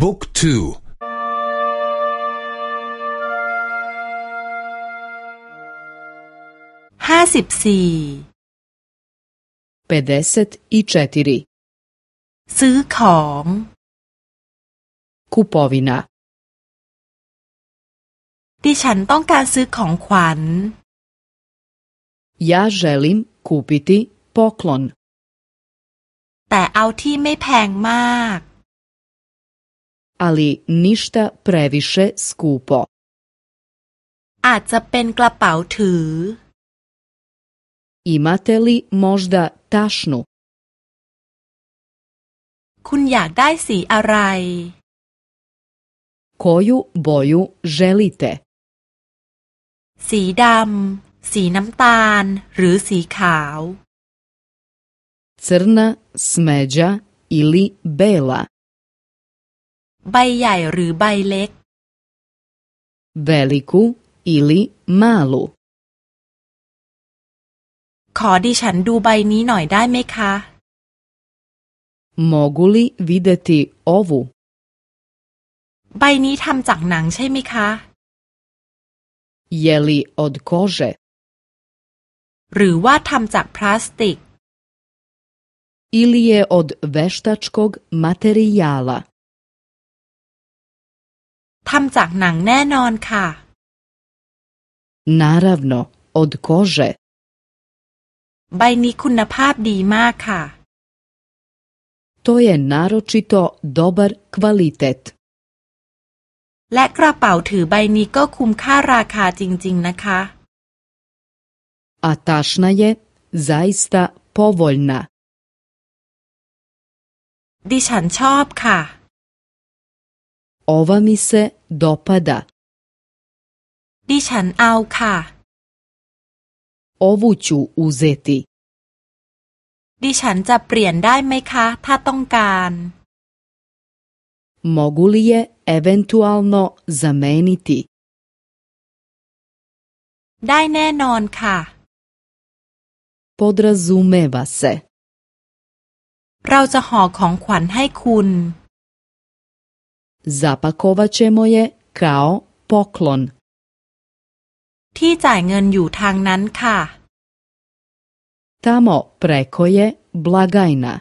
บุ๊กทูห้าสิบสี่ซื้อของ kupovina ดิฉันต้องการซื้อของขวัญ Ja želim kupiti poklon แต่เอาที่ไม่แพงมาก ali ništa previše skupo อาจจะเป็นกระเป๋าถือ Imate li možda tašnu คุณอยากได้สีอะไร Koju boju želite สีดำ สีน้ำตาล หรือสีขาว crna, smeđa ili bela ใบใหญ่หรือใบเล็ก veliku ili malu ขอดิฉันดูใบนี้หน่อยได้ไหมคะ Mogu li videti ovu ใบนี้ทำจากหนังใช่ไหมคะ Je li od kože หรือว่าทำจากพลาสติก ili je od veštačkog materijala ทำจากหนังแน่นอนค่ะ Naravno, od kože ใบนี้คุณภาพดีมากค่ะ To je naročito dobar kvalitet และกระเป๋าถือใบนี้ก็คุ้มค่าราคาจริง ๆ นะคะ A tašna je zaista povoljna ดิฉันชอบค่ะ Ova mi se dopada ดิฉันเอาค่ะ Ovu ću uzeti ดิฉันจะเปลี่ยนได้ไหมคะ ถ้าต้องการ Mogu li je eventualno zameniti ได้แน่นอนค่ะ Podrazumeva se เราจะห่อของขวัญให้คุณ Zapakovat ćemo je kao poklon ที่จ่ายเงินอยู่ทางนั้นค่ะ Tamo preko je blagajna